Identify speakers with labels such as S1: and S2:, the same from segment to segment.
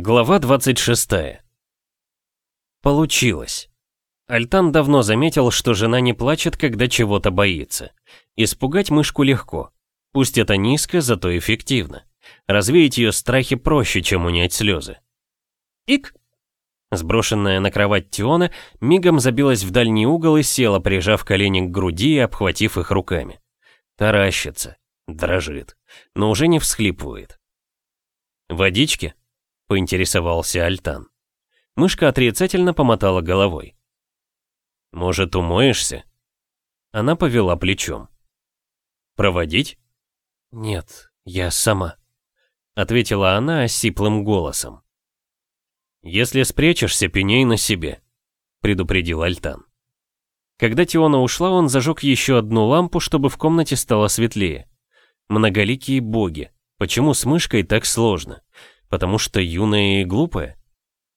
S1: Глава 26. Получилось. Альтан давно заметил, что жена не плачет, когда чего-то боится. Испугать мышку легко. Пусть это низко, зато эффективно. Развеять ее страхи проще, чем унять слезы. Ик! Сброшенная на кровать Тиона мигом забилась в дальний угол и села, прижав колени к груди и обхватив их руками. Таращится, дрожит, но уже не всхлипывает. «Водички?» — поинтересовался Альтан. Мышка отрицательно помотала головой. «Может, умоешься?» Она повела плечом. «Проводить?» «Нет, я сама», — ответила она осиплым голосом. «Если спрячешься, пеней на себе», — предупредил Альтан. Когда Тиона ушла, он зажег еще одну лампу, чтобы в комнате стало светлее. Многоликие боги. Почему с мышкой так сложно? Потому что юная и глупая?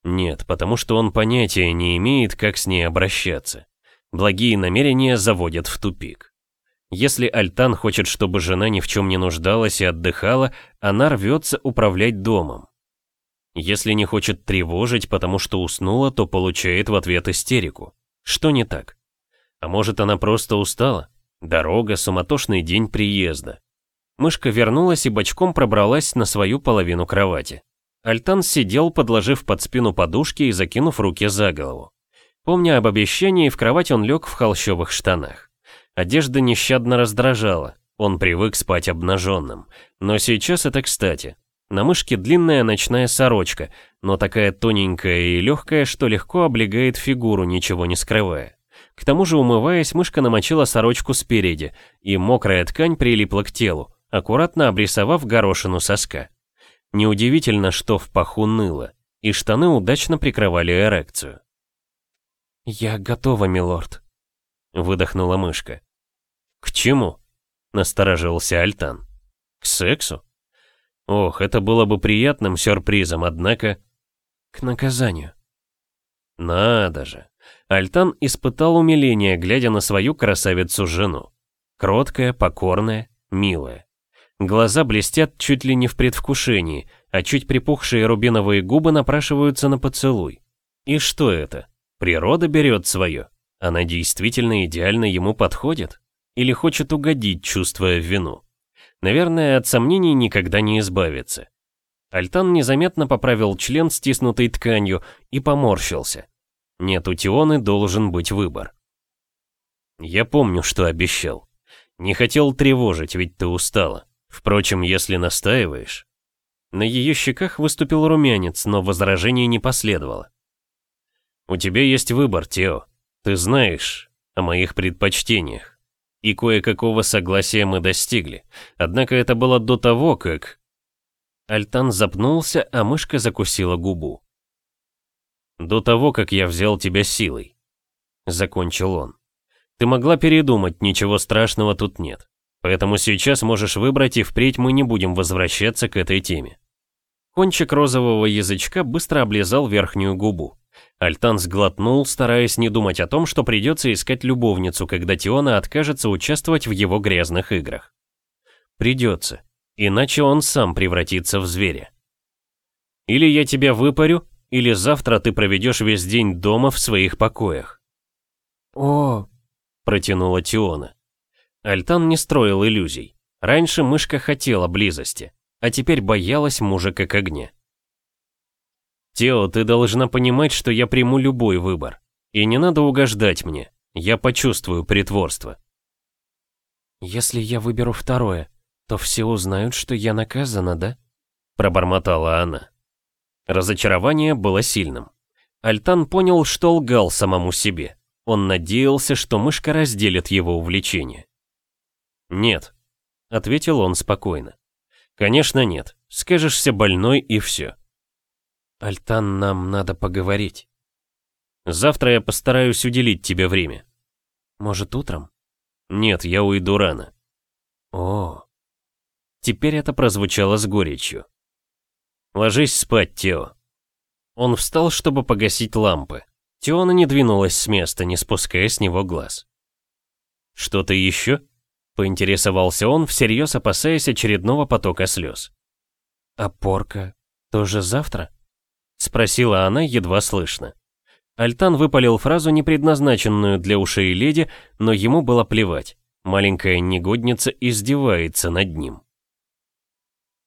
S1: Нет, потому что он понятия не имеет, как с ней обращаться. Благие намерения заводят в тупик. Если Альтан хочет, чтобы жена ни в чем не нуждалась и отдыхала, она рвется управлять домом. Если не хочет тревожить, потому что уснула, то получает в ответ истерику. Что не так? А может, она просто устала? Дорога, суматошный день приезда. Мышка вернулась и бочком пробралась на свою половину кровати. Альтан сидел, подложив под спину подушки и закинув руки за голову. Помня об обещании, в кровать он лег в холщовых штанах. Одежда нещадно раздражала, он привык спать обнаженным. Но сейчас это кстати. На мышке длинная ночная сорочка, но такая тоненькая и легкая, что легко облегает фигуру, ничего не скрывая. К тому же, умываясь, мышка намочила сорочку спереди, и мокрая ткань прилипла к телу, аккуратно обрисовав горошину соска. Неудивительно, что в паху ныло, и штаны удачно прикрывали эрекцию. «Я готова, милорд», — выдохнула мышка. «К чему?» — насторожился Альтан. «К сексу?» Ох, это было бы приятным сюрпризом, однако... К наказанию. Надо же. Альтан испытал умиление, глядя на свою красавицу-жену. Кроткая, покорная, милая. Глаза блестят чуть ли не в предвкушении, а чуть припухшие рубиновые губы напрашиваются на поцелуй. И что это? Природа берет свое. Она действительно идеально ему подходит? Или хочет угодить, чувствуя вину? Наверное, от сомнений никогда не избавиться. Альтан незаметно поправил член, стиснутой тканью, и поморщился. Нет, у Тионы должен быть выбор. Я помню, что обещал. Не хотел тревожить, ведь ты устала. Впрочем, если настаиваешь... На ее щеках выступил румянец, но возражений не последовало. «У тебя есть выбор, Тео. Ты знаешь о моих предпочтениях и кое-какого согласия мы достигли. Однако это было до того, как... Альтан запнулся, а мышка закусила губу. «До того, как я взял тебя силой», — закончил он. «Ты могла передумать, ничего страшного тут нет. Поэтому сейчас можешь выбрать, и впредь мы не будем возвращаться к этой теме». Кончик розового язычка быстро облизал верхнюю губу. Альтан сглотнул, стараясь не думать о том, что придется искать любовницу, когда Тиона откажется участвовать в его грязных играх. Придется, иначе он сам превратится в зверя. Или я тебя выпарю, или завтра ты проведешь весь день дома в своих покоях.
S2: О,
S1: протянула Тиона. Альтан не строил иллюзий. Раньше мышка хотела близости, а теперь боялась мужа как огня. Тео, ты должна понимать, что я приму любой выбор. И не надо угождать мне. Я почувствую притворство.
S2: Если я выберу второе, то все узнают, что я наказана, да?
S1: Пробормотала она. Разочарование было сильным. Альтан понял, что лгал самому себе. Он надеялся, что мышка разделит его увлечение. «Нет», — ответил он спокойно. «Конечно нет. Скажешься больной и все.
S2: «Альтан, нам надо поговорить».
S1: «Завтра я постараюсь уделить тебе время».
S2: «Может, утром?»
S1: «Нет, я уйду рано».
S2: «О».
S1: Теперь это прозвучало с горечью. «Ложись спать, Тео». Он встал, чтобы погасить лампы. Теона не двинулась с места, не спуская с него глаз. «Что-то еще?» — поинтересовался он, всерьез опасаясь очередного потока слез.
S2: «А порка тоже завтра?»
S1: Спросила она едва слышно. Альтан выпалил фразу, не предназначенную для ушей леди, но ему было плевать. Маленькая негодница издевается над ним.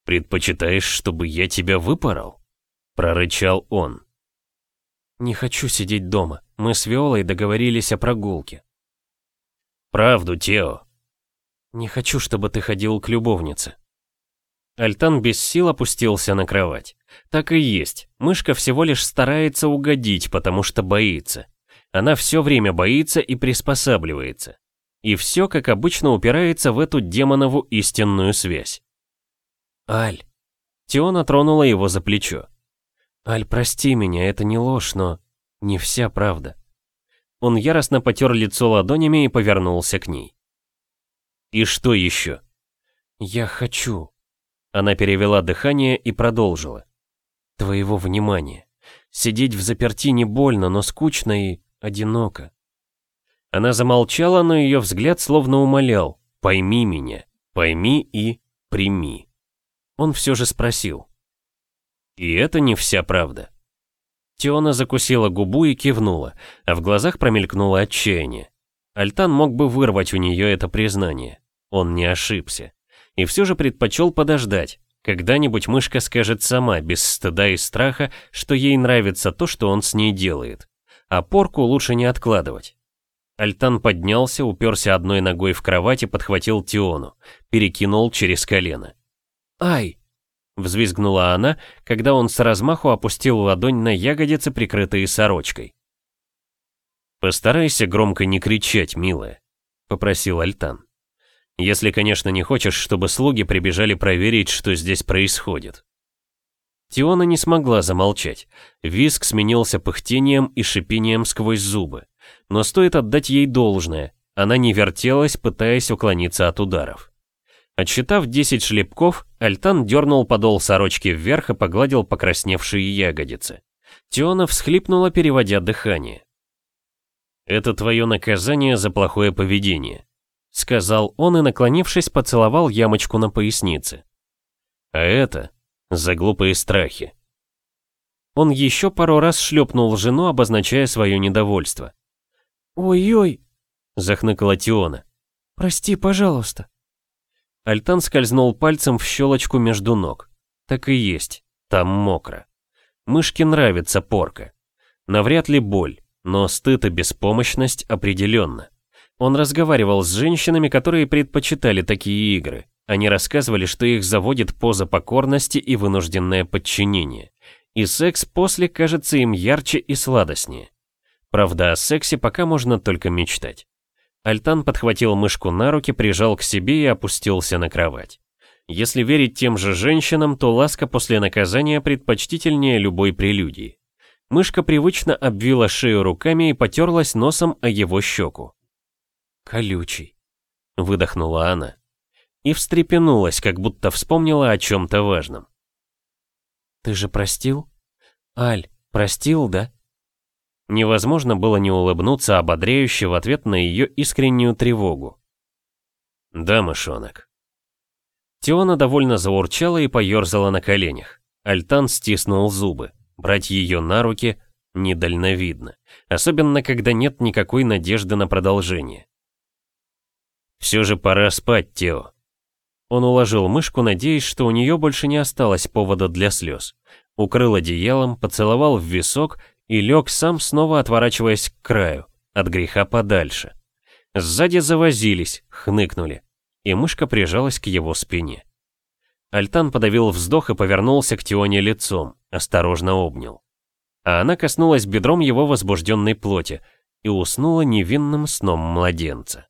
S1: «Предпочитаешь, чтобы я тебя выпорол?» — прорычал он.
S2: «Не хочу сидеть дома. Мы с Виолой договорились о прогулке».
S1: «Правду, Тео».
S2: «Не хочу, чтобы ты ходил к любовнице».
S1: Альтан без сил опустился на кровать. Так и есть, мышка всего лишь старается угодить, потому что боится. Она все время боится и приспосабливается. И все, как обычно, упирается в эту демонову истинную связь.
S2: «Аль!»
S1: Теона тронула его за плечо.
S2: «Аль, прости меня, это не ложь, но не вся правда».
S1: Он яростно потер лицо ладонями и повернулся к ней. «И что еще?»
S2: «Я хочу»,
S1: она перевела дыхание и продолжила.
S2: «Твоего внимания. Сидеть в заперти не больно, но скучно и одиноко».
S1: Она замолчала, но ее взгляд словно умолял. «Пойми меня, пойми и прими». Он все же спросил. «И это не вся правда». Теона закусила губу и кивнула, а в глазах промелькнуло отчаяние. Альтан мог бы вырвать у нее это признание. Он не ошибся и все же предпочел подождать. Когда-нибудь мышка скажет сама, без стыда и страха, что ей нравится то, что он с ней делает. А порку лучше не откладывать. Альтан поднялся, уперся одной ногой в кровать и подхватил Тиону, перекинул через колено.
S2: «Ай!»
S1: — взвизгнула она, когда он с размаху опустил ладонь на ягодицы, прикрытые сорочкой. «Постарайся громко не кричать, милая», — попросил Альтан. Если, конечно, не хочешь, чтобы слуги прибежали проверить, что здесь происходит. Тиона не смогла замолчать. Виск сменился пыхтением и шипением сквозь зубы. Но стоит отдать ей должное. Она не вертелась, пытаясь уклониться от ударов. Отсчитав 10 шлепков, Альтан дернул подол сорочки вверх и погладил покрасневшие ягодицы. Тиона всхлипнула, переводя дыхание. «Это твое наказание за плохое поведение», сказал он и, наклонившись, поцеловал ямочку на пояснице. А это за глупые страхи. Он еще пару раз шлепнул жену, обозначая свое недовольство.
S2: «Ой-ой», —
S1: захныкала Тиона.
S2: «Прости, пожалуйста».
S1: Альтан скользнул пальцем в щелочку между ног. Так и есть, там мокро. Мышке нравится порка. Навряд ли боль, но стыд и беспомощность определенно. Он разговаривал с женщинами, которые предпочитали такие игры. Они рассказывали, что их заводит поза покорности и вынужденное подчинение. И секс после кажется им ярче и сладостнее. Правда, о сексе пока можно только мечтать. Альтан подхватил мышку на руки, прижал к себе и опустился на кровать. Если верить тем же женщинам, то ласка после наказания предпочтительнее любой прелюдии. Мышка привычно обвила шею руками и потерлась носом о его щеку.
S2: «Колючий», —
S1: выдохнула она. И встрепенулась, как будто вспомнила о чем-то важном.
S2: «Ты же простил? Аль, простил, да?»
S1: Невозможно было не улыбнуться ободряюще в ответ на ее искреннюю тревогу. «Да, мышонок». Теона довольно заурчала и поерзала на коленях. Альтан стиснул зубы. Брать ее на руки недальновидно, особенно когда нет никакой надежды на продолжение. Все же пора спать, Тео. Он уложил мышку, надеясь, что у нее больше не осталось повода для слез. Укрыл одеялом, поцеловал в висок и лег сам, снова отворачиваясь к краю, от греха подальше. Сзади завозились, хныкнули, и мышка прижалась к его спине. Альтан подавил вздох и повернулся к Тионе лицом, осторожно обнял. А она коснулась бедром его возбужденной плоти и уснула невинным сном младенца.